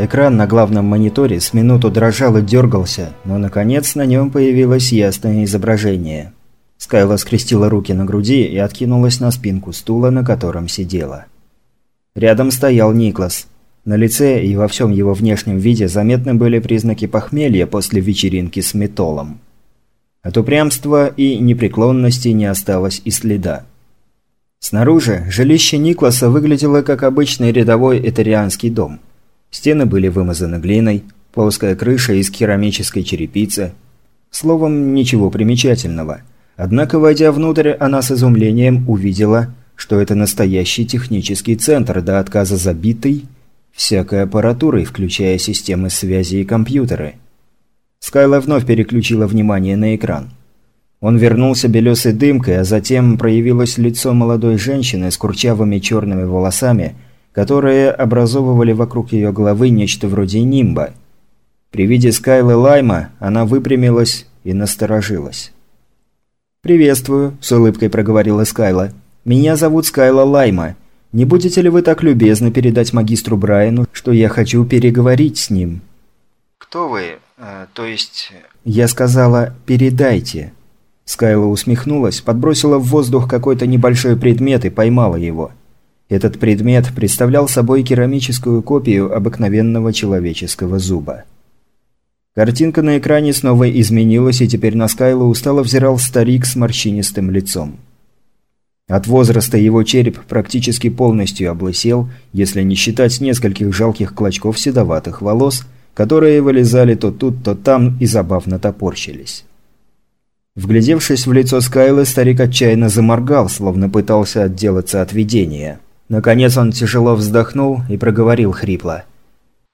Экран на главном мониторе с минуту дрожал и дергался, но наконец на нем появилось ясное изображение. Скайла скрестила руки на груди и откинулась на спинку стула, на котором сидела. Рядом стоял Никлас. На лице и во всем его внешнем виде заметны были признаки похмелья после вечеринки с метолом. От упрямства и непреклонности не осталось и следа. Снаружи жилище Никласа выглядело как обычный рядовой этерианский дом. Стены были вымазаны глиной, плоская крыша из керамической черепицы. Словом, ничего примечательного. Однако, войдя внутрь, она с изумлением увидела, что это настоящий технический центр, до отказа забитый всякой аппаратурой, включая системы связи и компьютеры. Скайла вновь переключила внимание на экран. Он вернулся белесой дымкой, а затем проявилось лицо молодой женщины с курчавыми черными волосами, которые образовывали вокруг ее головы нечто вроде нимба. При виде Скайлы Лайма она выпрямилась и насторожилась. «Приветствую», – с улыбкой проговорила Скайла. «Меня зовут Скайла Лайма. Не будете ли вы так любезны передать магистру Брайану, что я хочу переговорить с ним?» «Кто вы? Э, то есть...» Я сказала «передайте». Скайла усмехнулась, подбросила в воздух какой-то небольшой предмет и поймала его. Этот предмет представлял собой керамическую копию обыкновенного человеческого зуба. Картинка на экране снова изменилась, и теперь на Скайлу устало взирал старик с морщинистым лицом. От возраста его череп практически полностью облысел, если не считать нескольких жалких клочков седоватых волос, которые вылезали то тут, то там и забавно топорщились. Вглядевшись в лицо Скайлы, старик отчаянно заморгал, словно пытался отделаться от видения. Наконец он тяжело вздохнул и проговорил хрипло.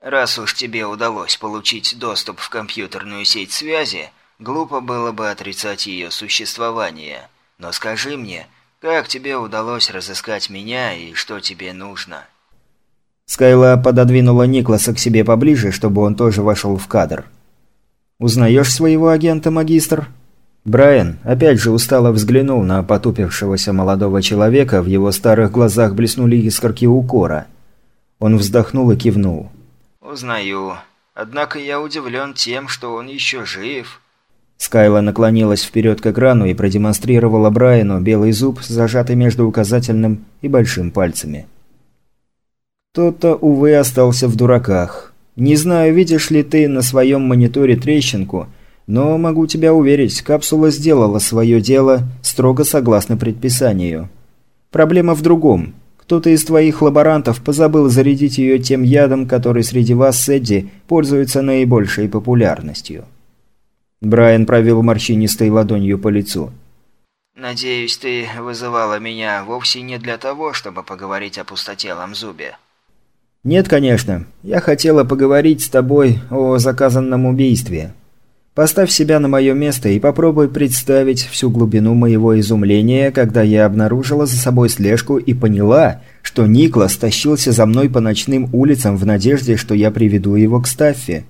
«Раз уж тебе удалось получить доступ в компьютерную сеть связи, глупо было бы отрицать ее существование. Но скажи мне, как тебе удалось разыскать меня и что тебе нужно?» Скайла пододвинула Никласа к себе поближе, чтобы он тоже вошел в кадр. «Узнаешь своего агента, магистр?» Брайан опять же устало взглянул на потупившегося молодого человека, в его старых глазах блеснули искорки укора. Он вздохнул и кивнул. «Узнаю. Однако я удивлен тем, что он еще жив». Скайла наклонилась вперед к экрану и продемонстрировала Брайану белый зуб, зажатый между указательным и большим пальцами. Кто-то, увы, остался в дураках. Не знаю, видишь ли ты на своем мониторе трещинку – но могу тебя уверить, капсула сделала свое дело строго согласно предписанию. Проблема в другом. Кто-то из твоих лаборантов позабыл зарядить ее тем ядом, который среди вас с Эдди пользуется наибольшей популярностью. Брайан провел морщинистой ладонью по лицу. «Надеюсь, ты вызывала меня вовсе не для того, чтобы поговорить о пустотелом зубе». «Нет, конечно. Я хотела поговорить с тобой о заказанном убийстве». Поставь себя на мое место и попробуй представить всю глубину моего изумления, когда я обнаружила за собой слежку и поняла, что Никлас тащился за мной по ночным улицам в надежде, что я приведу его к Стаффе.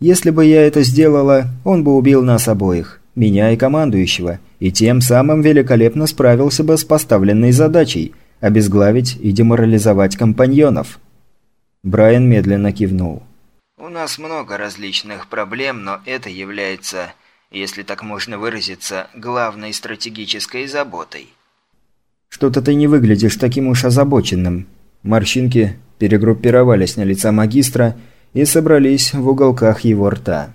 Если бы я это сделала, он бы убил нас обоих, меня и командующего, и тем самым великолепно справился бы с поставленной задачей – обезглавить и деморализовать компаньонов. Брайан медленно кивнул. У нас много различных проблем, но это является, если так можно выразиться, главной стратегической заботой. Что-то ты не выглядишь таким уж озабоченным. Морщинки перегруппировались на лица магистра и собрались в уголках его рта.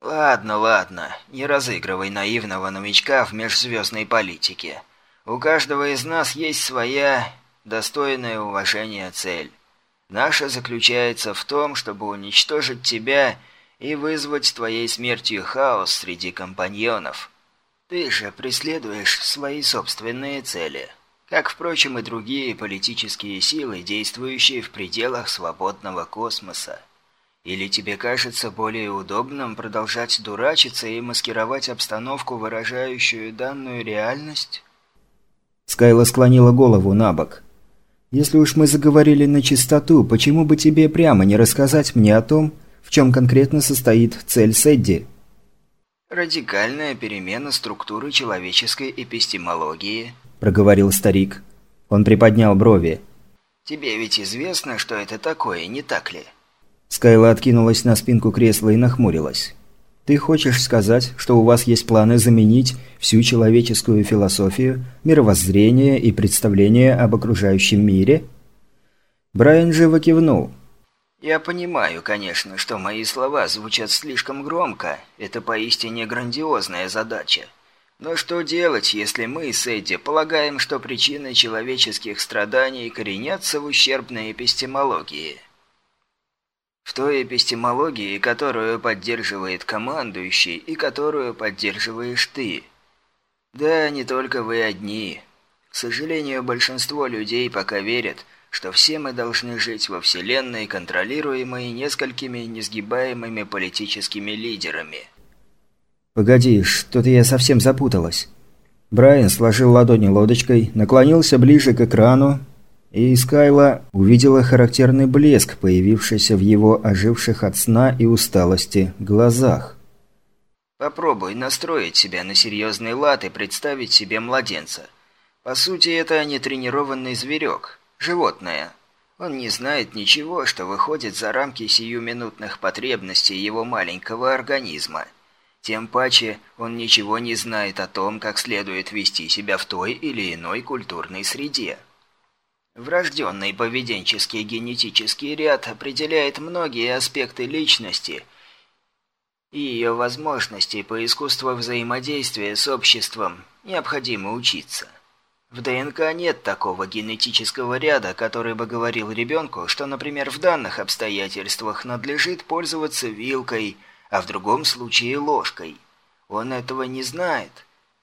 «Ладно, ладно, не разыгрывай наивного новичка в межзвездной политике. У каждого из нас есть своя достойная уважения цель. Наша заключается в том, чтобы уничтожить тебя и вызвать твоей смертью хаос среди компаньонов. Ты же преследуешь свои собственные цели, как, впрочем, и другие политические силы, действующие в пределах свободного космоса. Или тебе кажется более удобным продолжать дурачиться и маскировать обстановку, выражающую данную реальность? Скайла склонила голову на бок. Если уж мы заговорили на чистоту, почему бы тебе прямо не рассказать мне о том, в чем конкретно состоит цель Сэдди?» «Радикальная перемена структуры человеческой эпистемологии», – проговорил старик. Он приподнял брови. Тебе ведь известно, что это такое, не так ли?» Скайла откинулась на спинку кресла и нахмурилась. «Ты хочешь сказать, что у вас есть планы заменить всю человеческую философию, мировоззрение и представление об окружающем мире?» Брайан живо кивнул. «Я понимаю, конечно, что мои слова звучат слишком громко. Это поистине грандиозная задача. Но что делать, если мы с Эдди полагаем, что причины человеческих страданий коренятся в ущербной эпистемологии? В той эпистемологии, которую поддерживает командующий и которую поддерживаешь ты. Да, не только вы одни. К сожалению, большинство людей пока верят, что все мы должны жить во Вселенной, контролируемой несколькими несгибаемыми политическими лидерами – «Погоди, что-то я совсем запуталась». Брайан сложил ладони лодочкой, наклонился ближе к экрану, и Скайла увидела характерный блеск, появившийся в его оживших от сна и усталости глазах. «Попробуй настроить себя на серьезный лад и представить себе младенца. По сути, это не тренированный зверек, животное. Он не знает ничего, что выходит за рамки сиюминутных потребностей его маленького организма». Тем паче он ничего не знает о том, как следует вести себя в той или иной культурной среде. Врожденный поведенческий генетический ряд определяет многие аспекты личности и ее возможностей по искусству взаимодействия с обществом необходимо учиться. В ДНК нет такого генетического ряда, который бы говорил ребенку, что, например, в данных обстоятельствах надлежит пользоваться вилкой – а в другом случае ложкой. Он этого не знает,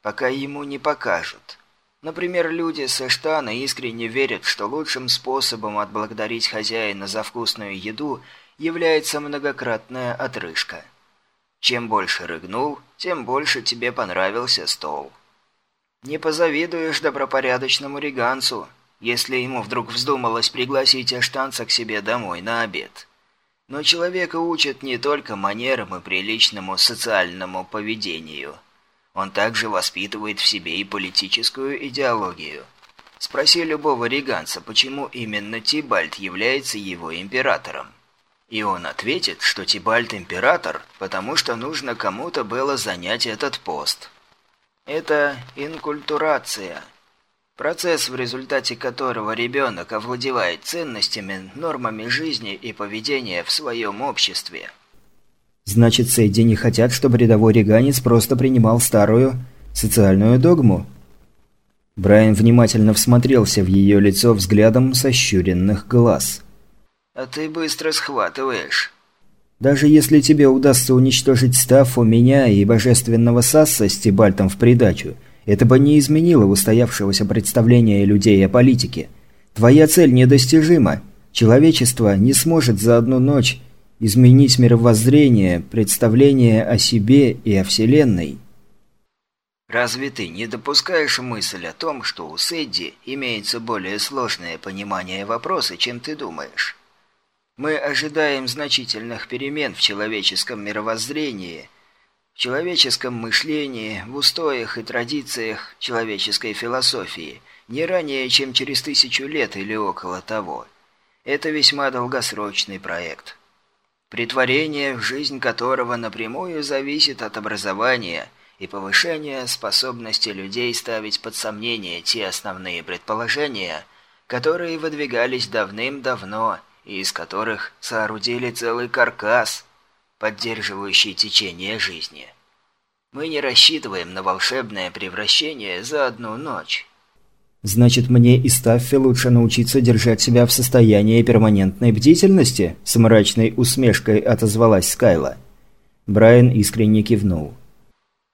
пока ему не покажут. Например, люди со штана искренне верят, что лучшим способом отблагодарить хозяина за вкусную еду является многократная отрыжка. Чем больше рыгнул, тем больше тебе понравился стол. Не позавидуешь добропорядочному риганцу, если ему вдруг вздумалось пригласить аштанца к себе домой на обед. Но человека учат не только манерам и приличному социальному поведению. Он также воспитывает в себе и политическую идеологию. Спроси любого риганца, почему именно Тибальт является его императором. И он ответит, что Тибальт император, потому что нужно кому-то было занять этот пост. Это инкультурация – Процесс, в результате которого ребенок овладевает ценностями, нормами жизни и поведения в своем обществе. Значит, Сэдди не хотят, чтобы рядовой реганец просто принимал старую социальную догму? Брайан внимательно всмотрелся в ее лицо взглядом сощуренных глаз. «А ты быстро схватываешь». «Даже если тебе удастся уничтожить Стаффу, меня и божественного Сасса с Тибальтом в придачу, это бы не изменило устоявшегося представления людей о политике. Твоя цель недостижима. Человечество не сможет за одну ночь изменить мировоззрение, представление о себе и о Вселенной. Разве ты не допускаешь мысль о том, что у Сэдди имеется более сложное понимание вопроса, чем ты думаешь? Мы ожидаем значительных перемен в человеческом мировоззрении – в человеческом мышлении, в устоях и традициях человеческой философии не ранее, чем через тысячу лет или около того. Это весьма долгосрочный проект, притворение жизнь которого напрямую зависит от образования и повышения способности людей ставить под сомнение те основные предположения, которые выдвигались давным-давно и из которых соорудили целый каркас – поддерживающий течение жизни. Мы не рассчитываем на волшебное превращение за одну ночь. «Значит, мне и Стаффи лучше научиться держать себя в состоянии перманентной бдительности?» С мрачной усмешкой отозвалась Скайла. Брайан искренне кивнул.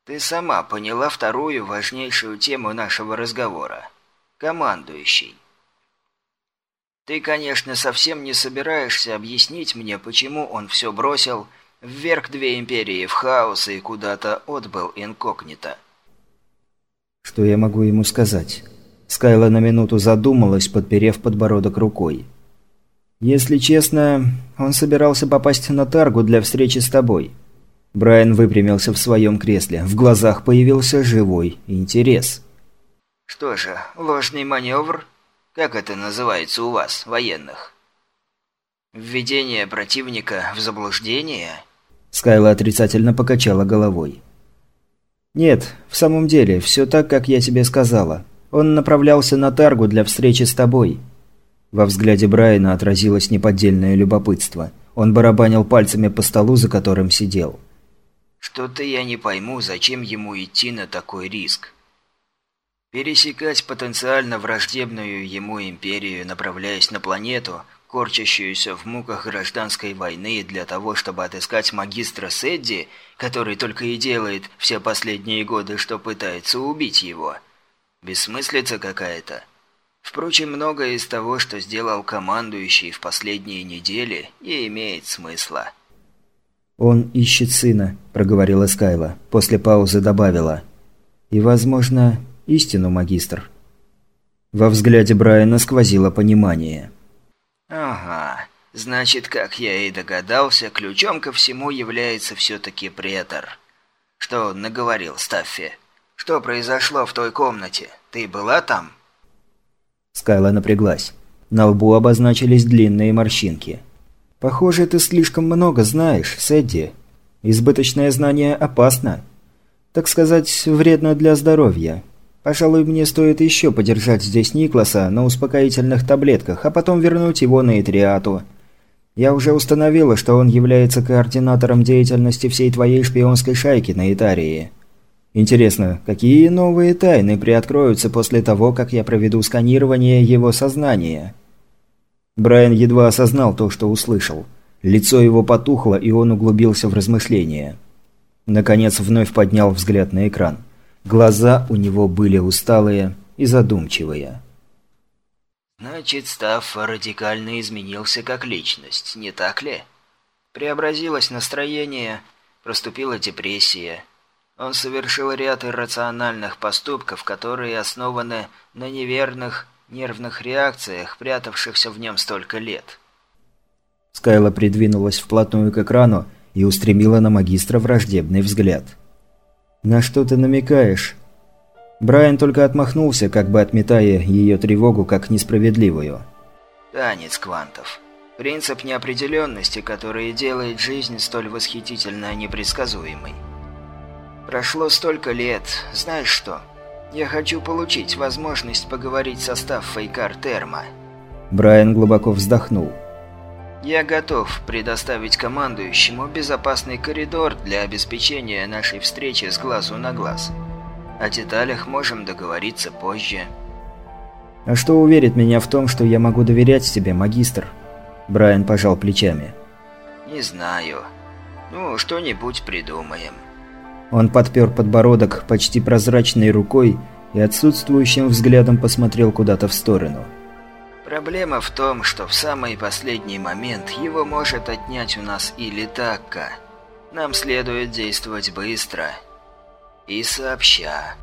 «Ты сама поняла вторую важнейшую тему нашего разговора. Командующий. Ты, конечно, совсем не собираешься объяснить мне, почему он все бросил вверх две империи в хаос и куда-то отбыл инкогнито. Что я могу ему сказать? Скайла на минуту задумалась, подперев подбородок рукой. Если честно, он собирался попасть на Таргу для встречи с тобой. Брайан выпрямился в своем кресле. В глазах появился живой интерес. Что же, ложный маневр? Как это называется у вас, военных? Введение противника в заблуждение? Скайла отрицательно покачала головой. «Нет, в самом деле, все так, как я тебе сказала. Он направлялся на Таргу для встречи с тобой». Во взгляде Брайана отразилось неподдельное любопытство. Он барабанил пальцами по столу, за которым сидел. «Что-то я не пойму, зачем ему идти на такой риск. Пересекать потенциально враждебную ему империю, направляясь на планету, корчащуюся в муках гражданской войны для того, чтобы отыскать магистра Сэдди, который только и делает все последние годы, что пытается убить его. Бессмыслица какая-то. Впрочем, многое из того, что сделал командующий в последние недели, и имеет смысла. «Он ищет сына», – проговорила Скайла. После паузы добавила. «И, возможно, истину, магистр». Во взгляде Брайана сквозило понимание. Ага. Значит, как я и догадался, ключом ко всему является все-таки претор. Что он наговорил, Стаффи? Что произошло в той комнате? Ты была там? Скайла напряглась. На лбу обозначились длинные морщинки. «Похоже, ты слишком много знаешь, Сэдди. Избыточное знание опасно. Так сказать, вредно для здоровья. Пожалуй, мне стоит еще подержать здесь Никласа на успокоительных таблетках, а потом вернуть его на Итриату. Я уже установила, что он является координатором деятельности всей твоей шпионской шайки на Итарии. Интересно, какие новые тайны приоткроются после того, как я проведу сканирование его сознания? Брайан едва осознал то, что услышал. Лицо его потухло, и он углубился в размышления. Наконец вновь поднял взгляд на экран. Глаза у него были усталые и задумчивые. «Значит, Стафф радикально изменился как личность, не так ли? Преобразилось настроение, проступила депрессия. Он совершил ряд иррациональных поступков, которые основаны на неверных нервных реакциях, прятавшихся в нем столько лет». Скайла придвинулась вплотную к экрану и устремила на магистра враждебный взгляд – «На что ты намекаешь?» Брайан только отмахнулся, как бы отметая ее тревогу как несправедливую. «Танец квантов. Принцип неопределенности, который делает жизнь столь восхитительно непредсказуемой. Прошло столько лет. Знаешь что? Я хочу получить возможность поговорить со Стаффой Картерма». Брайан глубоко вздохнул. Я готов предоставить командующему безопасный коридор для обеспечения нашей встречи с глазу на глаз. О деталях можем договориться позже. А что уверит меня в том, что я могу доверять тебе, магистр? Брайан пожал плечами. Не знаю. Ну, что-нибудь придумаем. Он подпер подбородок почти прозрачной рукой и отсутствующим взглядом посмотрел куда-то в сторону. Проблема в том, что в самый последний момент его может отнять у нас или Такка. Нам следует действовать быстро и сообща.